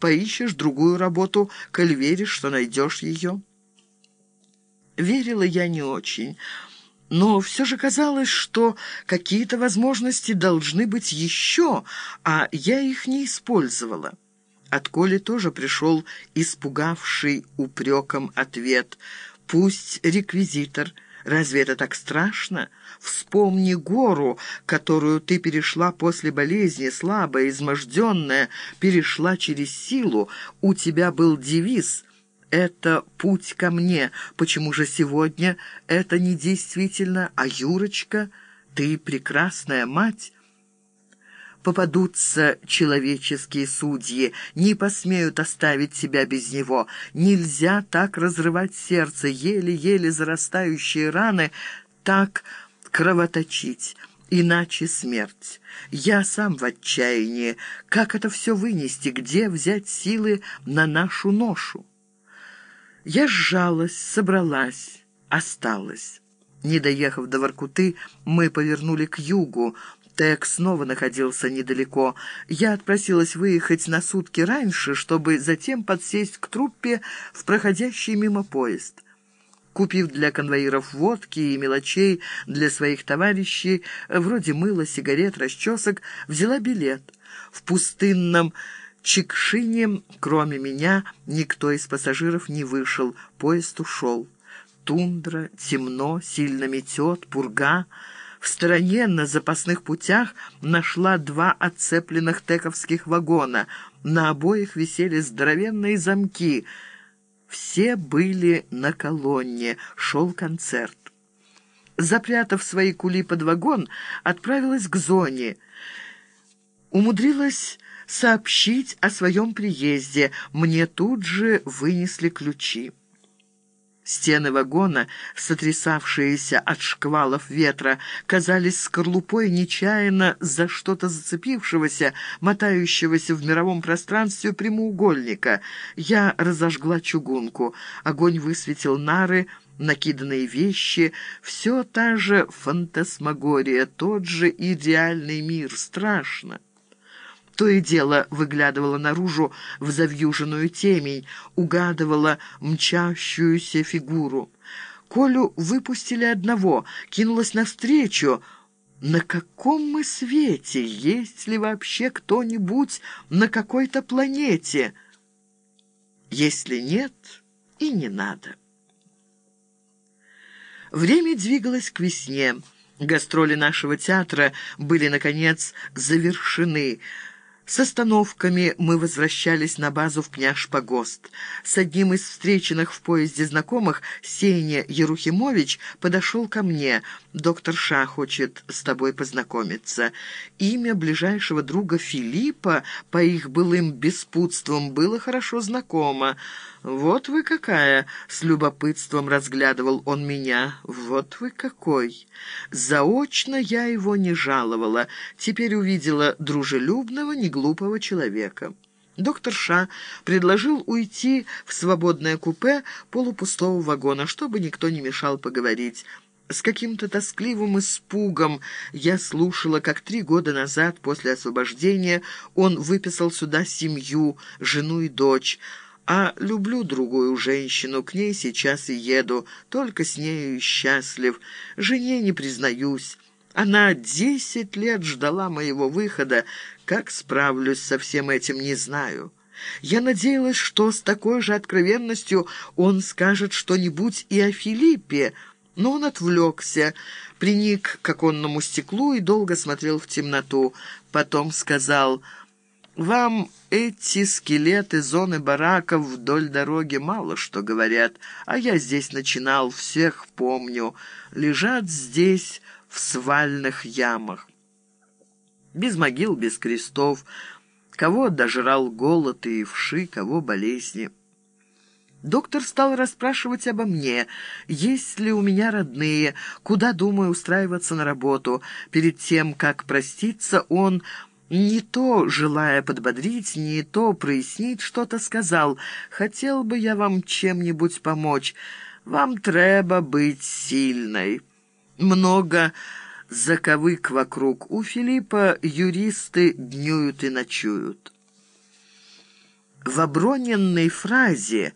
поищешь другую работу, коль веришь, что найдешь ее». Верила я не очень, но все же казалось, что какие-то возможности должны быть еще, а я их не использовала. От Коли тоже пришел испугавший упреком ответ «Пусть реквизитор». Разве это так страшно? Вспомни гору, которую ты перешла после болезни, слабая, изможденная, перешла через силу. У тебя был девиз «Это путь ко мне». Почему же сегодня это не действительно, а Юрочка, ты прекрасная мать? Попадутся человеческие судьи, не посмеют оставить себя без него. Нельзя так разрывать сердце, еле-еле зарастающие раны, так кровоточить. Иначе смерть. Я сам в отчаянии. Как это все вынести? Где взять силы на нашу ношу? Я сжалась, собралась, осталась. Не доехав до Воркуты, мы повернули к югу. Тек снова находился недалеко. Я отпросилась выехать на сутки раньше, чтобы затем подсесть к труппе в проходящий мимо поезд. Купив для конвоиров водки и мелочей для своих товарищей, вроде мыла, сигарет, расчесок, взяла билет. В пустынном Чикшине, кроме меня, никто из пассажиров не вышел, поезд ушел. Тундра, темно, сильно метет, пурга — в стороне на запасных путях нашла два отцепленных тековских вагона. На обоих висели здоровенные замки. Все были на колонне. Шел концерт. Запрятав свои кули под вагон, отправилась к зоне. Умудрилась сообщить о своем приезде. Мне тут же вынесли ключи. Стены вагона, сотрясавшиеся от шквалов ветра, казались скорлупой нечаянно за что-то зацепившегося, мотающегося в мировом пространстве прямоугольника. Я разожгла чугунку. Огонь высветил нары, накиданные вещи. Все та же фантасмагория, тот же идеальный мир. Страшно. То и дело выглядывала наружу в завьюженную темень, угадывала мчащуюся фигуру. Колю выпустили одного, кинулась навстречу. На каком мы свете? Есть ли вообще кто-нибудь на какой-то планете? Если нет, и не надо. Время двигалось к весне. Гастроли нашего театра были, наконец, завершены — с остановками мы возвращались на базу в Пняж-Погост. С одним из встреченных в поезде знакомых, Сеня Ерухимович, подошел ко мне. «Доктор Ша хочет с тобой познакомиться». Имя ближайшего друга Филиппа по их былым беспутствам было хорошо знакомо. «Вот вы какая!» — с любопытством разглядывал он меня. «Вот вы какой!» Заочно я его не жаловала. Теперь увидела дружелюбного, неглупого человека. Доктор Ша предложил уйти в свободное купе полупустого вагона, чтобы никто не мешал поговорить. С каким-то тоскливым испугом я слушала, как три года назад, после освобождения, он выписал сюда семью, жену и дочь, а люблю другую женщину, к ней сейчас и еду, только с нею и счастлив. Жене не признаюсь. Она десять лет ждала моего выхода. Как справлюсь со всем этим, не знаю. Я надеялась, что с такой же откровенностью он скажет что-нибудь и о Филиппе, но он отвлекся, приник к оконному стеклу и долго смотрел в темноту. Потом сказал... Вам эти скелеты зоны бараков вдоль дороги мало что говорят, а я здесь начинал, всех помню. Лежат здесь в свальных ямах. Без могил, без крестов. Кого дожрал голод и вши, кого болезни. Доктор стал расспрашивать обо мне, есть ли у меня родные, куда думаю устраиваться на работу. Перед тем, как проститься, он не то, желая подбодрить, не то прояснить, что-то сказал. «Хотел бы я вам чем-нибудь помочь. Вам треба быть сильной. Много заковык вокруг. У Филиппа юристы днюют и ночуют». В оброненной фразе